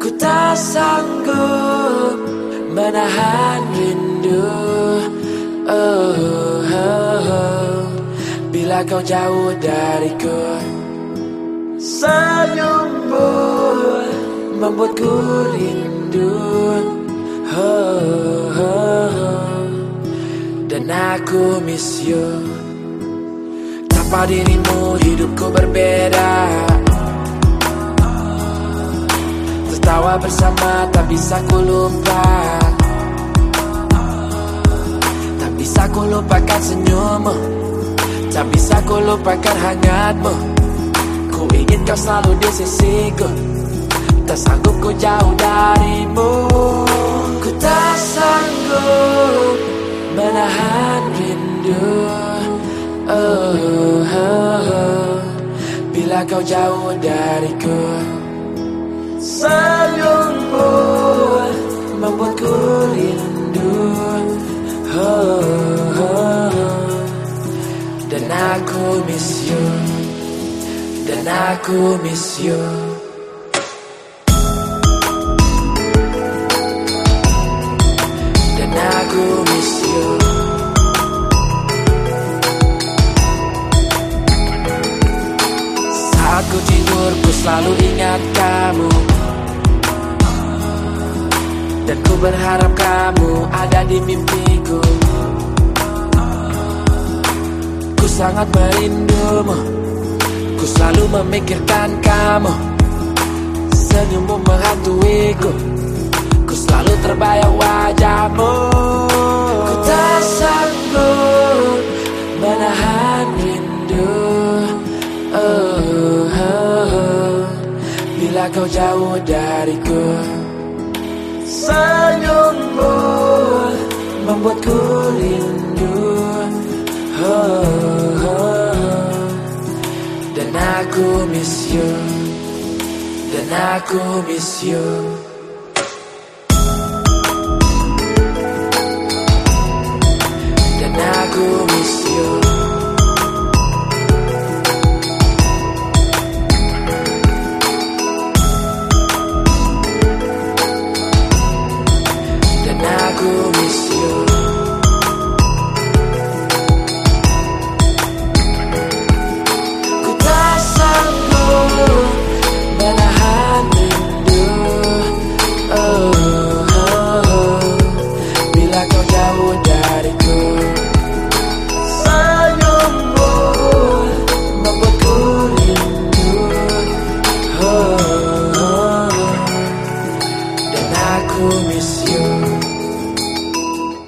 Ku tak sanggup menahan rindu oh, oh, oh. Bila kau jauh dariku Senyummu membuatku rindu oh, oh, oh. Dan aku miss you Tanpa dirimu hidupku berbeda Tertawa bersama tak bisa ku lupa. Tak bisa ku lupakan senyummu. Tak bisa ku lupakan hangatmu. Ku ingin kau selalu di sisiku. Tak sanggup ku jauh darimu. Ku tak sanggup menahan rindu. Oh, oh, oh. Bila kau jauh dariku Senyummu membuatku rindu oh, oh. Dan aku miss you. Dan aku miss you Ku tidur ku selalu ingat kamu. Dan ku berharap kamu ada di mimpiku. Ku sangat merindumu. Ku selalu memikirkan kamu. Senyummu menghantuiku. Ku selalu terbayang wajahmu Bila kau jauh dariku Senyummu membuatku rindu. Oh, oh, oh. Dan aku miss you. Dan aku miss you